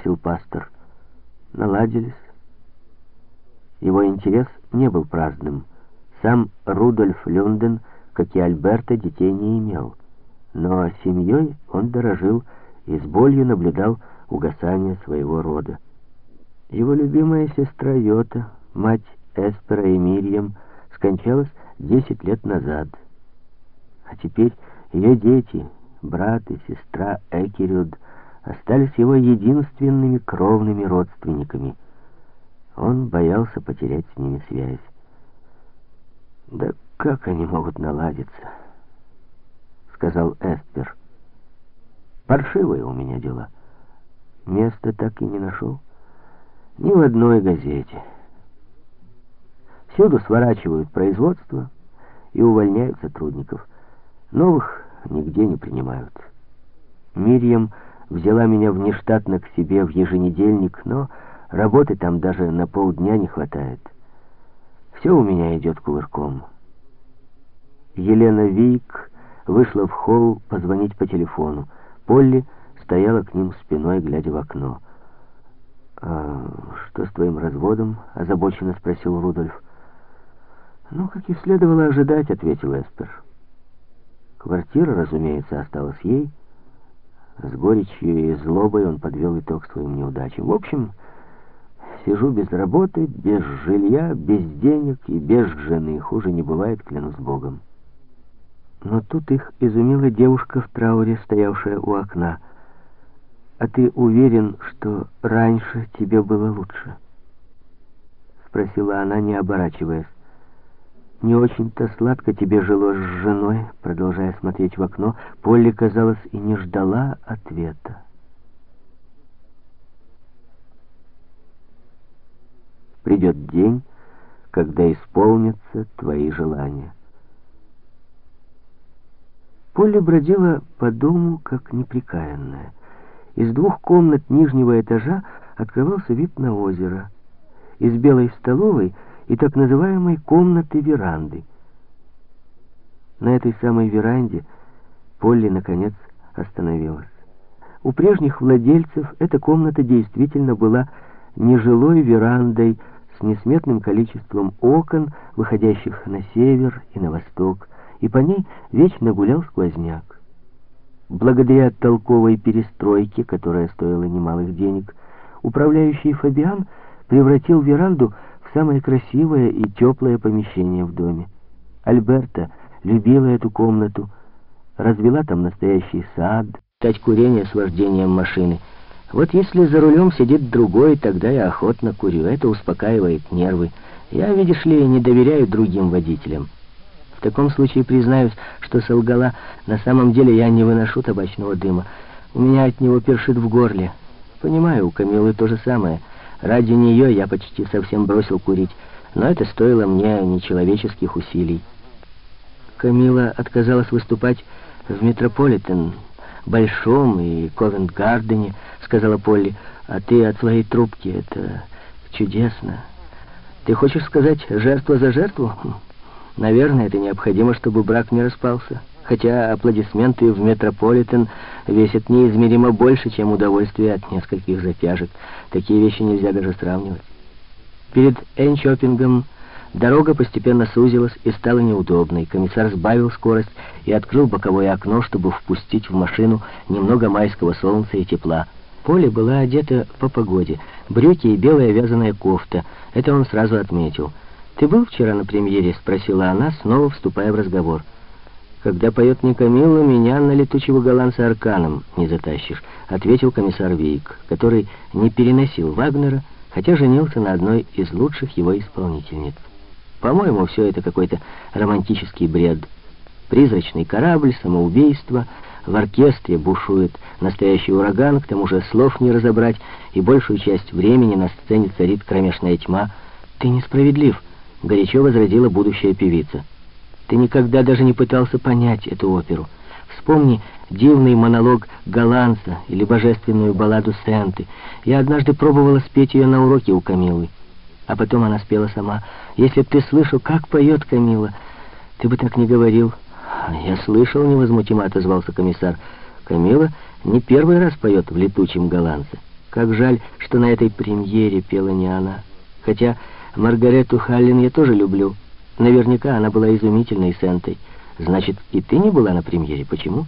спросил пастор. «Наладились». Его интерес не был праздным. Сам Рудольф Люнден, как и Альберта, детей не имел. Но семьей он дорожил и с болью наблюдал угасание своего рода. Его любимая сестра Йота, мать Эспера и Мирьям, скончалась десять лет назад. А теперь ее дети, брат и сестра Экерюд, остались его единственными кровными родственниками. Он боялся потерять с ними связь. «Да как они могут наладиться?» — сказал Эспер. «Паршивые у меня дела. Места так и не нашел. Ни в одной газете». Всюду сворачивают производство и увольняют сотрудников. Новых нигде не принимают. Мирьям взяла меня внештатно к себе в еженедельник, но работы там даже на полдня не хватает. Все у меня идет кувырком. Елена Вик вышла в холл позвонить по телефону. Полли стояла к ним спиной, глядя в окно. «А что с твоим разводом?» — озабоченно спросил Рудольф. «Ну, как и следовало ожидать», — ответил Эспер. Квартира, разумеется, осталась ей. С горечью и злобой он подвел итог своим неудачам. В общем, сижу без работы, без жилья, без денег и без жены. Хуже не бывает, клянусь Богом. Но тут их изумила девушка в трауре, стоявшая у окна. «А ты уверен, что раньше тебе было лучше?» Спросила она, не оборачиваясь. «Не очень-то сладко тебе жилось с женой», продолжая смотреть в окно, Полли, казалось, и не ждала ответа. Придет день, когда исполнятся твои желания. Полли бродила по дому, как неприкаянная. Из двух комнат нижнего этажа открывался вид на озеро. Из белой столовой — и так называемой комнаты веранды. На этой самой веранде Полли, наконец, остановилась. У прежних владельцев эта комната действительно была нежилой верандой с несметным количеством окон, выходящих на север и на восток, и по ней вечно гулял сквозняк. Благодаря толковой перестройке, которая стоила немалых денег, управляющий Фабиан превратил веранду самое красивое и теплое помещение в доме. Альберта любила эту комнату, развела там настоящий сад, стать курение с вождением машины. Вот если за рулем сидит другой, тогда я охотно курю. Это успокаивает нервы. Я, видишь ли, не доверяю другим водителям. В таком случае признаюсь, что солгала. На самом деле я не выношу табачного дыма. У меня от него першит в горле. Понимаю, у Камилы то же самое. Ради нее я почти совсем бросил курить, но это стоило мне нечеловеческих усилий. Камила отказалась выступать в Метрополитен, Большом и Ковент-Гардене, сказала Полли, а ты от своей трубки, это чудесно. Ты хочешь сказать, жертва за жертву? Наверное, это необходимо, чтобы брак не распался хотя аплодисменты в Метрополитен весят неизмеримо больше, чем удовольствие от нескольких затяжек. Такие вещи нельзя даже сравнивать. Перед Энчопингом дорога постепенно сузилась и стала неудобной. Комиссар сбавил скорость и открыл боковое окно, чтобы впустить в машину немного майского солнца и тепла. Поле была одета по погоде. Брюки и белая вязаная кофта. Это он сразу отметил. «Ты был вчера на премьере?» — спросила она, снова вступая в разговор. «Когда поет не Камилла, меня на летучего голландца арканом не затащишь», ответил комиссар Вейк, который не переносил Вагнера, хотя женился на одной из лучших его исполнительниц. По-моему, все это какой-то романтический бред. Призрачный корабль, самоубийство, в оркестре бушует настоящий ураган, к тому же слов не разобрать, и большую часть времени на сцене царит кромешная тьма. «Ты несправедлив», — горячо возразила будущая певица. Ты никогда даже не пытался понять эту оперу. Вспомни дивный монолог Голландца или божественную балладу Сенты. Я однажды пробовала спеть ее на уроке у Камилы. А потом она спела сама. Если б ты слышал, как поет Камила, ты бы так не говорил. Я слышал, невозмутимо отозвался комиссар. Камила не первый раз поет в летучем голландце. Как жаль, что на этой премьере пела не она. Хотя Маргарету Халлин я тоже люблю. Наверняка она была изумительной сентой. Значит, и ты не была на премьере. Почему?»